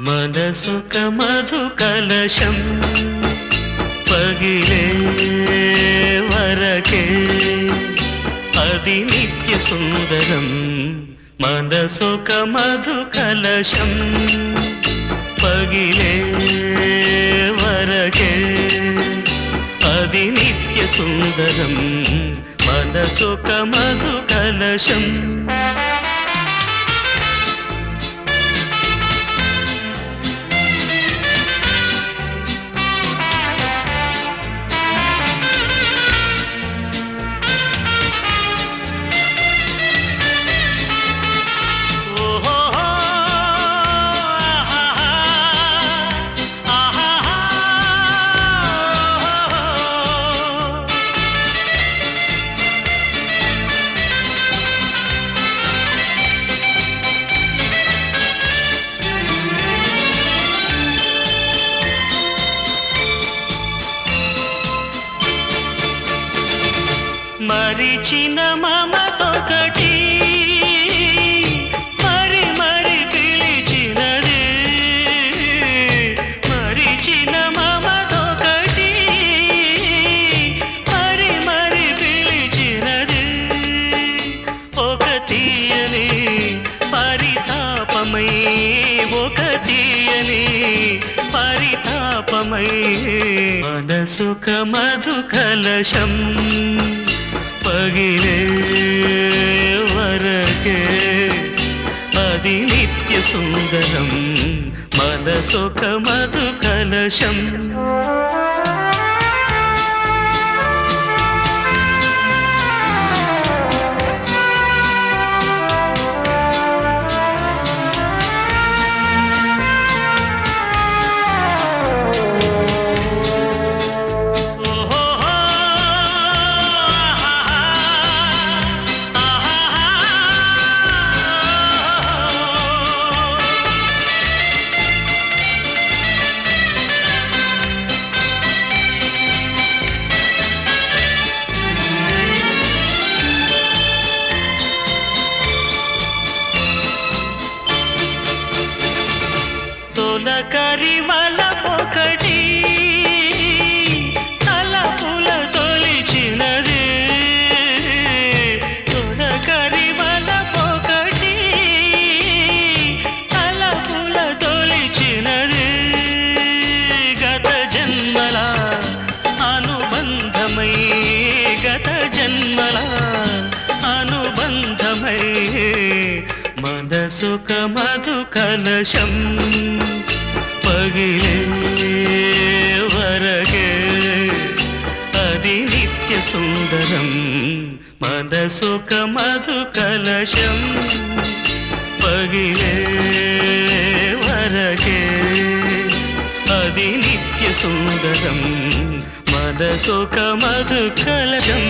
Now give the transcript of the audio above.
മനസുഖ മധുകലശം പകിലേ വരകേ. അതിനിത്യസുന്ദരം മനസുഖ മധുകലശം പകിലേ വരകേ. അതിനിത്യസുന്ദരം മനസുഖ മധുകലശം మరిచిన మమతొకటి మరి మరి పిలిచినది. మరిచిన మమతొకటి మరి మరి పిలిచినది. ఒక తీయని పరితాపమై ఒక తీయని పరితాపమై. మనసుక మధుకలశం. അഴകിലേ വരകെ. അതിനിത്യസുന്ദരം മനസുഖമതു കലശം పుల కరిమల పొకటి తలపుల తొలిచినది. పుల కరిమల పొకటి తలపుల తొలిచినది. గత జన్మల అనుబంధమై గత జన్మల అనుబంధమై మనసుక మధు కలశం പകലേ വരകേ അതിനിത്യസുന്ദരം മദസുഖ മധുകലശം പകലേ വരകേ അതിനിത്യസുന്ദരം മദസുഖ മധുകലശം